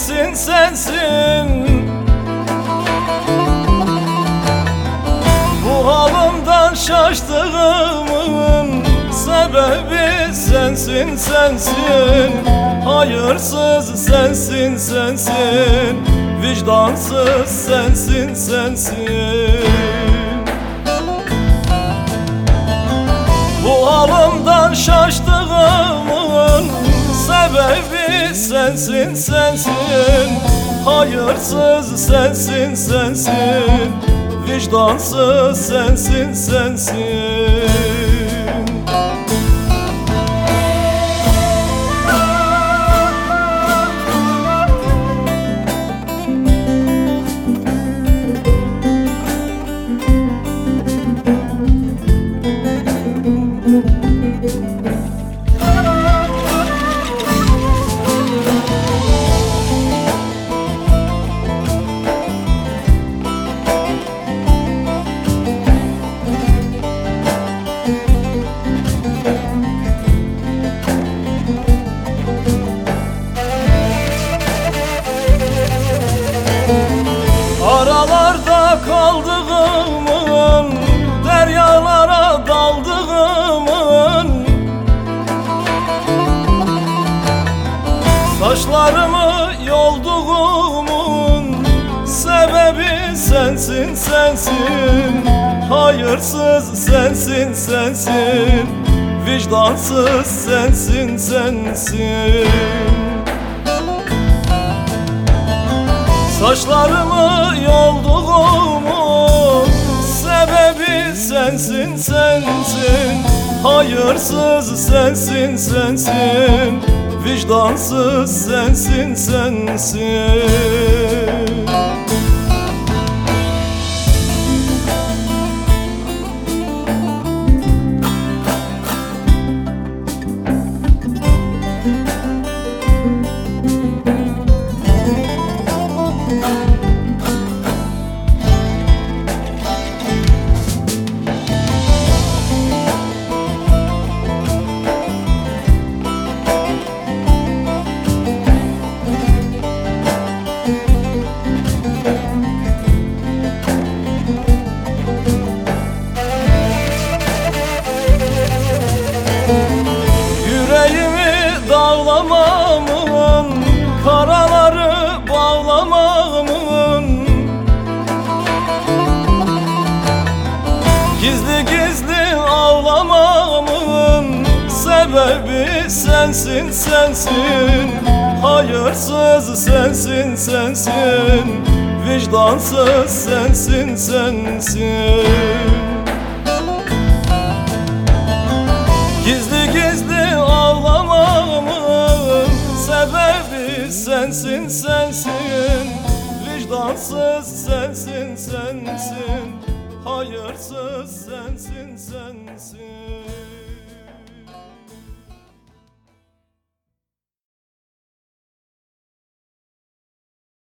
sensin sensin. Bu halımdan şaştığımın sebebi sensin sensin. Hayırsız sensin sensin. Vicdansız sensin sensin sensin sensin. Hayırsız sensin sensin. Vicdansız sensin sensin kaldığımın Deryalara daldığımın. Saçlarımı yolduğumun Sebebi sensin sensin. Hayırsız sensin sensin. Vicdansız sensin sensin. Saçlarımı yolduğumun Hayırsız sensin sensin. Vicdansız sensin sensin Gizli gizli ağlamamın Sebebi sensin sensin. Hayırsız sensin sensin. Vicdansız sensin sensin. Gizli gizli ağlamamın sebebi sensin sensin. Vicdansız sensin sensin Hayırsız sensin sensin